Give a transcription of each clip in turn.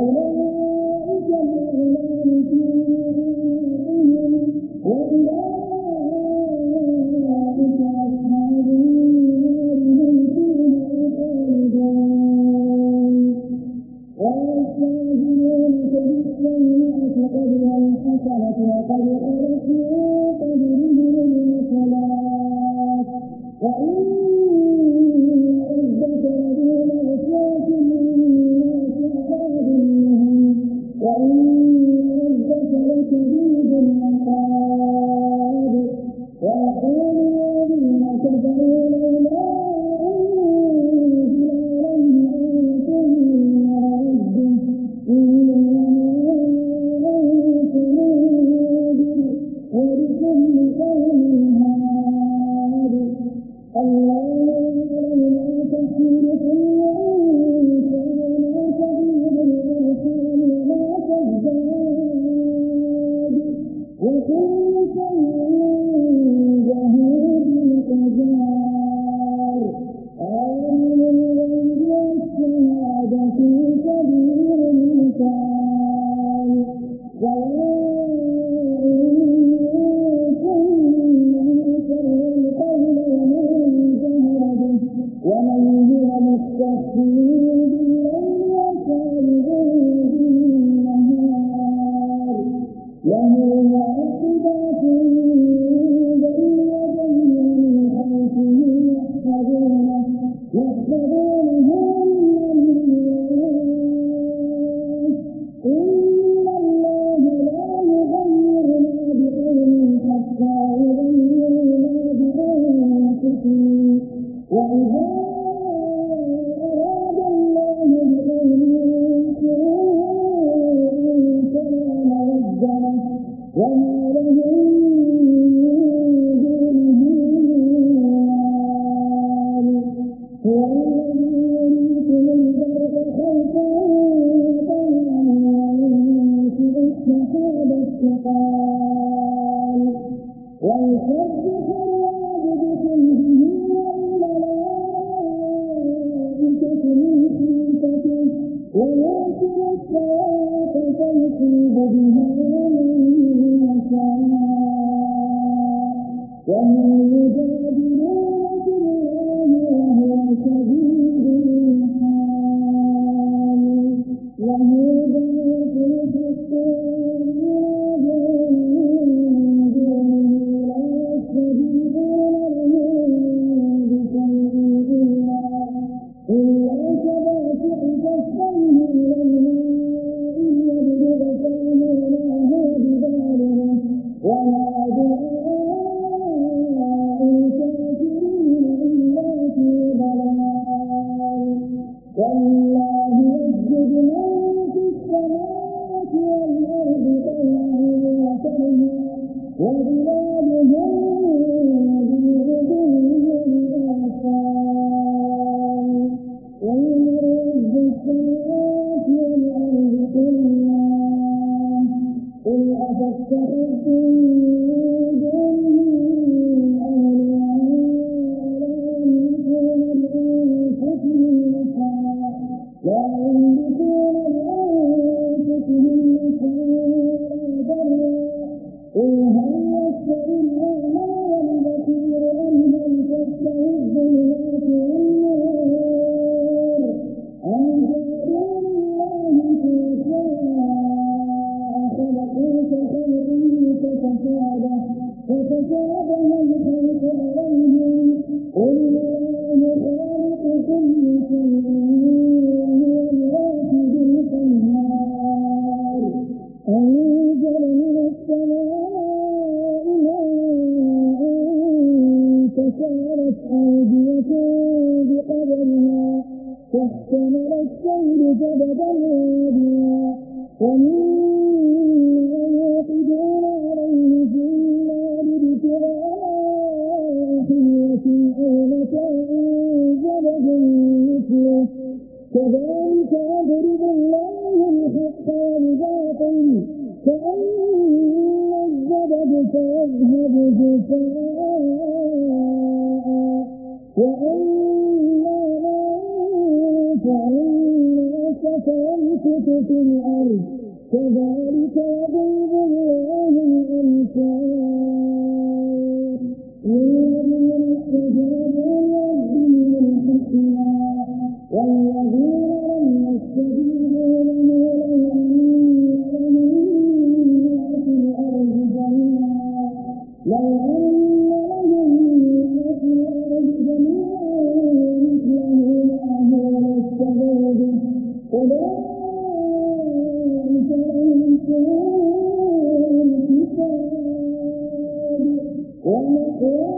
ಹೇಳಿ Yeah. فاستعذ بالله وكتبنا عليهم الأرض كذلك يضرب الله الأمثال للذين استجابوا لربهم الحسنى والذين لم يستجيبوا Mm-hmm.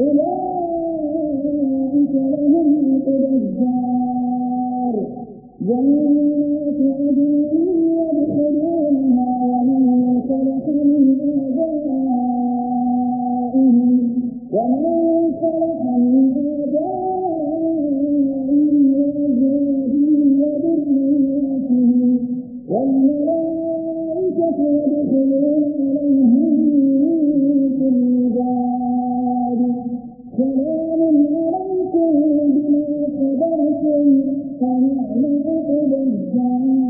أولئك لهم عقب الدار ومن صلح من thương còn lại nơi của bình thường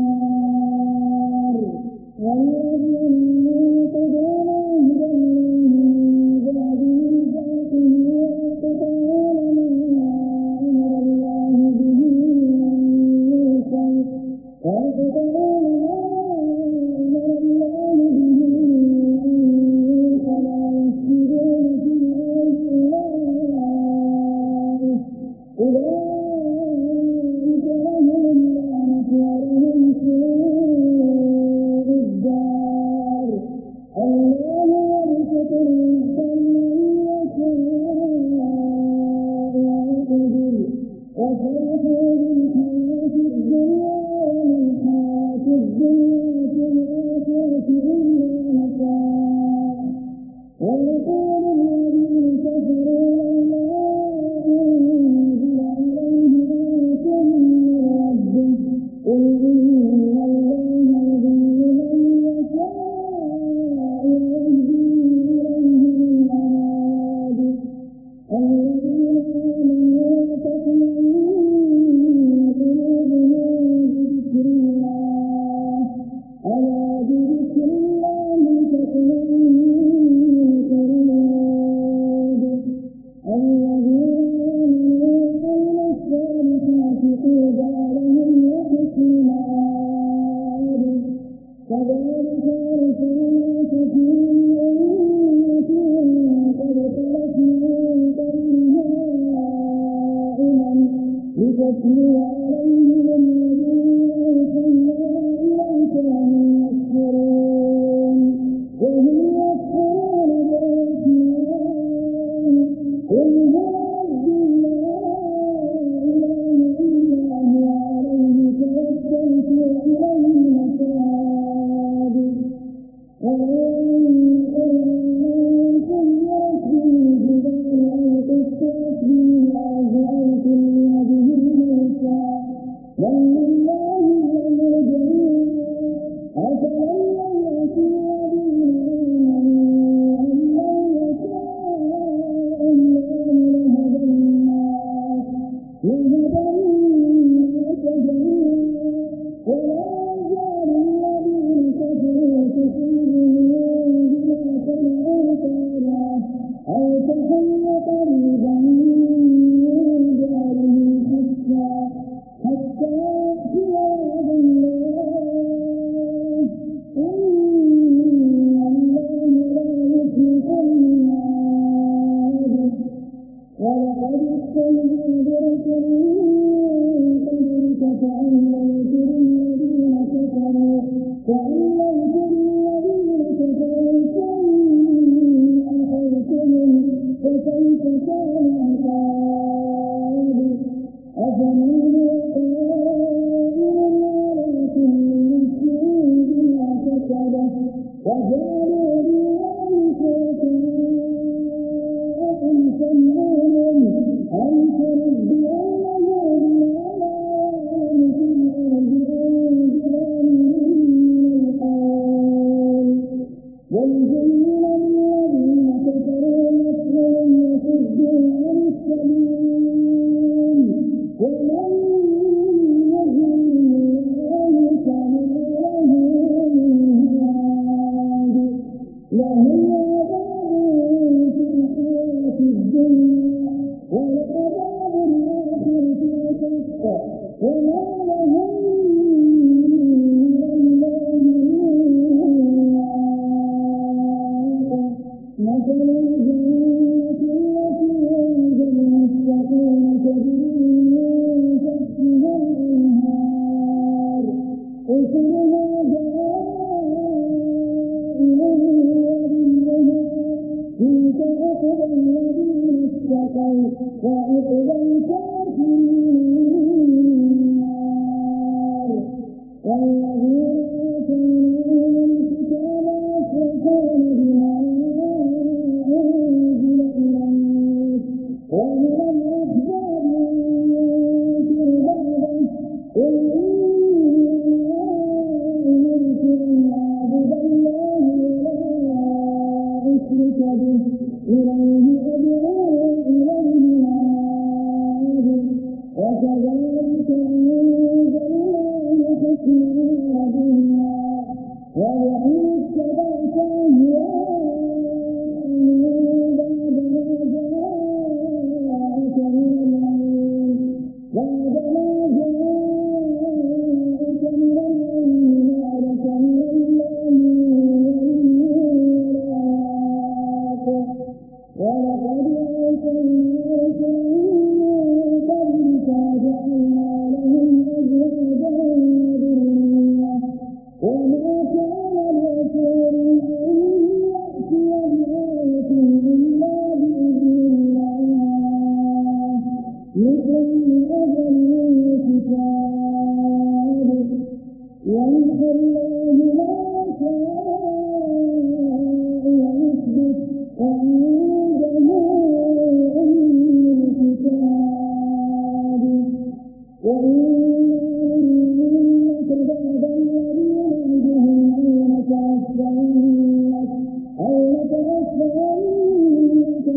小半生。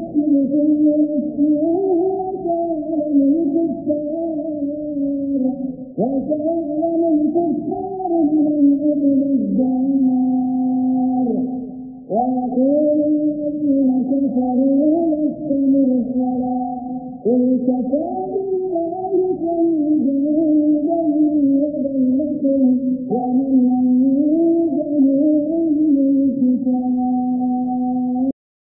ويقول الذين كفروا لست مرسلا قل كفى بالله شهيدا